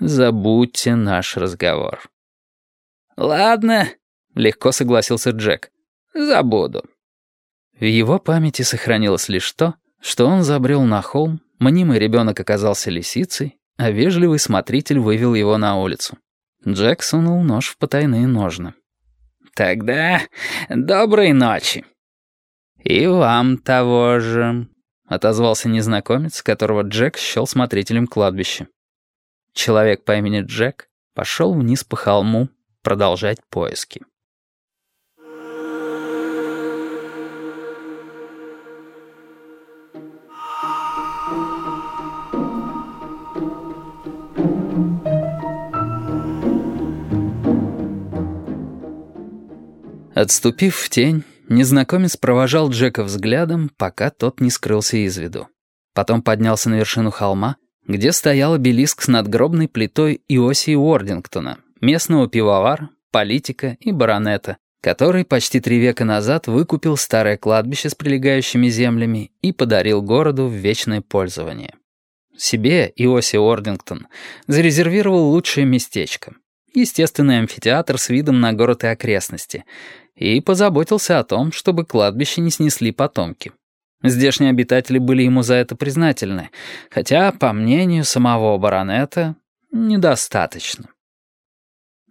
забудьте наш разговор». «Ладно», — легко согласился Джек. «Забуду». В его памяти сохранилось лишь то, что он забрел на холм, мнимый ребенок оказался лисицей, а вежливый смотритель вывел его на улицу. Джек сунул нож в потайные ножны. «Тогда доброй ночи». «И вам того же», — отозвался незнакомец, которого Джек счел смотрителем кладбища. Человек по имени Джек пошел вниз по холму продолжать поиски. Отступив в тень, незнакомец провожал Джека взглядом, пока тот не скрылся из виду. Потом поднялся на вершину холма, где стоял обелиск с надгробной плитой Иосии Уордингтона, местного пивовара, политика и баронета, который почти три века назад выкупил старое кладбище с прилегающими землями и подарил городу в вечное пользование. Себе Иоси Уордингтон зарезервировал лучшее местечко — естественный амфитеатр с видом на город и окрестности — и позаботился о том, чтобы кладбище не снесли потомки. Здешние обитатели были ему за это признательны, хотя, по мнению самого баронета, недостаточно.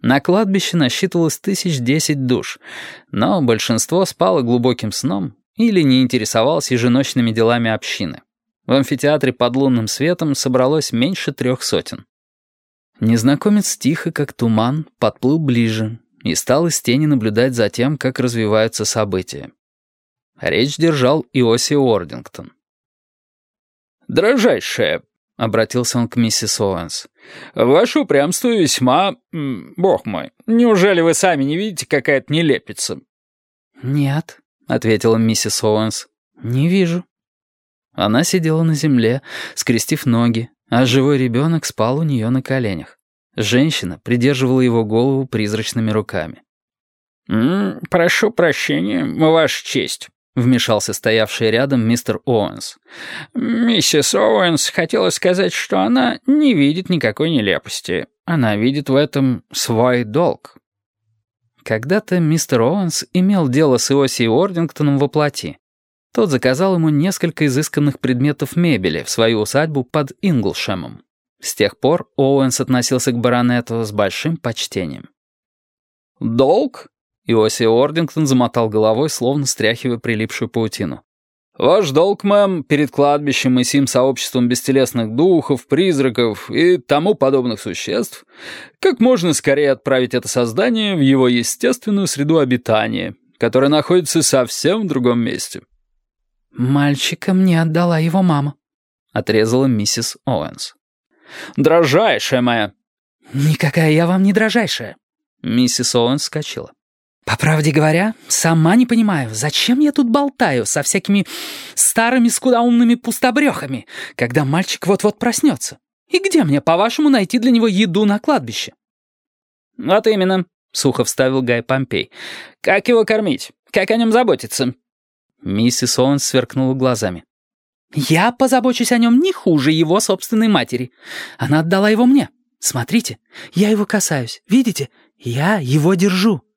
На кладбище насчитывалось тысяч десять душ, но большинство спало глубоким сном или не интересовалось еженочными делами общины. В амфитеатре под лунным светом собралось меньше трех сотен. Незнакомец тихо, как туман, подплыл ближе, и стал из тени наблюдать за тем, как развиваются события. Речь держал Иосия Уордингтон. «Дражайшая», — обратился он к миссис Оуэнс, — «ваше упрямство весьма... Бог мой, неужели вы сами не видите, какая это нелепица?» «Нет», — ответила миссис Оуэнс, — «не вижу». Она сидела на земле, скрестив ноги, а живой ребенок спал у нее на коленях. Женщина придерживала его голову призрачными руками. «М -м, «Прошу прощения, Ваша честь», — вмешался стоявший рядом мистер Оуэнс. «Миссис Оуэнс хотела сказать, что она не видит никакой нелепости. Она видит в этом свой долг». Когда-то мистер Оуэнс имел дело с Иосией Уордингтоном во плоти. Тот заказал ему несколько изысканных предметов мебели в свою усадьбу под Инглшемом. С тех пор Оуэнс относился к баронету с большим почтением. «Долг?» — Иоси Ордингтон замотал головой, словно стряхивая прилипшую паутину. «Ваш долг, мэм, перед кладбищем и сим сообществом бестелесных духов, призраков и тому подобных существ, как можно скорее отправить это создание в его естественную среду обитания, которая находится совсем в другом месте». «Мальчика мне отдала его мама», — отрезала миссис Оуэнс. «Дрожайшая моя!» «Никакая я вам не дрожайшая!» Миссис Оуэн вскочила. «По правде говоря, сама не понимаю, зачем я тут болтаю со всякими старыми скудоумными пустобрехами, когда мальчик вот-вот проснется? И где мне, по-вашему, найти для него еду на кладбище?» «Вот именно», — сухо вставил Гай Помпей. «Как его кормить? Как о нем заботиться?» Миссис Оуэн сверкнула глазами. Я позабочусь о нем не хуже его собственной матери. Она отдала его мне. Смотрите, я его касаюсь. Видите? Я его держу».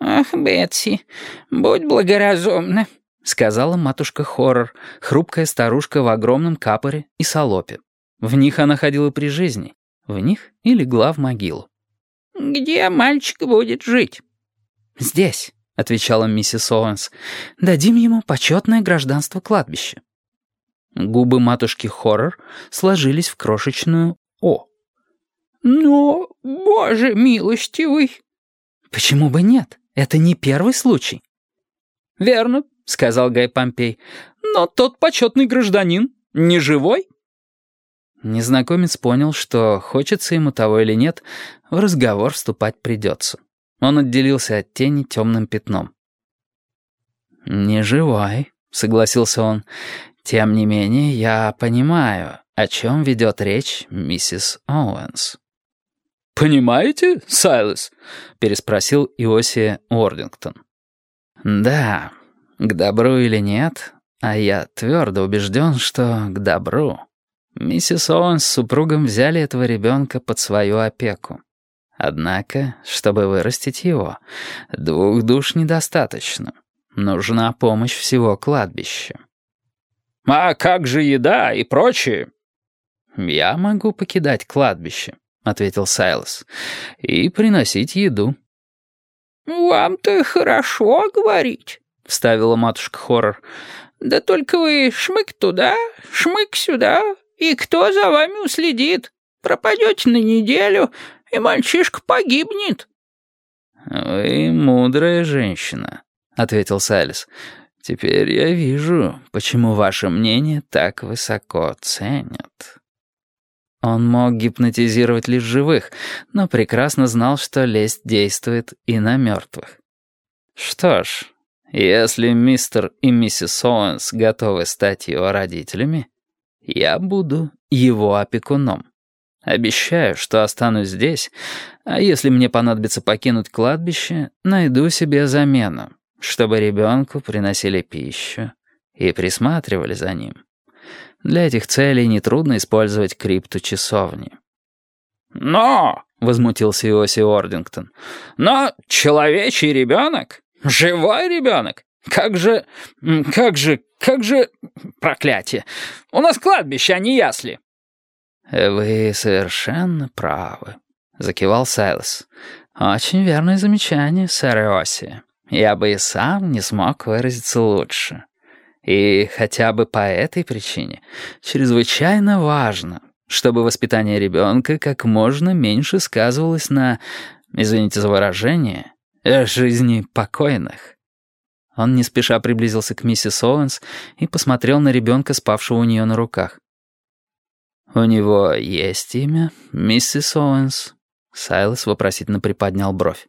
«Ах, Бетси, будь благоразумна», — сказала матушка Хоррор, хрупкая старушка в огромном капоре и салопе. В них она ходила при жизни, в них и легла в могилу. «Где мальчик будет жить?» «Здесь», — отвечала миссис Оуэнс. «Дадим ему почетное гражданство кладбища». Губы матушки Хоррор сложились в крошечную «О». «Но, боже милостивый!» «Почему бы нет? Это не первый случай». «Верно», — сказал Гай Помпей. «Но тот почетный гражданин не живой?» Незнакомец понял, что, хочется ему того или нет, в разговор вступать придется. Он отделился от тени темным пятном. «Не живой», — согласился он. Тем не менее, я понимаю, о чем ведет речь миссис Оуэнс. «Понимаете, Сайлас?» — переспросил Иосия Уордингтон. «Да, к добру или нет, а я твердо убежден, что к добру». Миссис Оуэнс с супругом взяли этого ребенка под свою опеку. Однако, чтобы вырастить его, двух душ недостаточно. Нужна помощь всего кладбища. «А как же еда и прочее?» «Я могу покидать кладбище», — ответил Сайлос, — «и приносить еду». «Вам-то хорошо говорить», — вставила матушка Хоррор. «Да только вы шмык туда, шмык сюда, и кто за вами уследит? Пропадете на неделю, и мальчишка погибнет». «Вы мудрая женщина», — ответил Сайлис. «Теперь я вижу, почему ваше мнение так высоко ценят». Он мог гипнотизировать лишь живых, но прекрасно знал, что лесть действует и на мертвых. Что ж, если мистер и миссис Оуэнс готовы стать его родителями, я буду его опекуном. Обещаю, что останусь здесь, а если мне понадобится покинуть кладбище, найду себе замену, чтобы ребенку приносили пищу и присматривали за ним. Для этих целей нетрудно использовать крипту часовни. «Но!» — возмутился Иоси Ордингтон. «Но человечий ребенок? Живой ребенок? Как же... как же... как же... проклятие! У нас кладбище, а не ясли!» «Вы совершенно правы», — закивал Сайлос. «Очень верное замечание, сэр Иоси. Я бы и сам не смог выразиться лучше». И хотя бы по этой причине чрезвычайно важно, чтобы воспитание ребенка как можно меньше сказывалось на, извините за выражение, жизни покойных. Он не спеша приблизился к миссис Оуэнс и посмотрел на ребенка, спавшего у нее на руках. «У него есть имя, миссис Оуэнс?» Сайлас вопросительно приподнял бровь.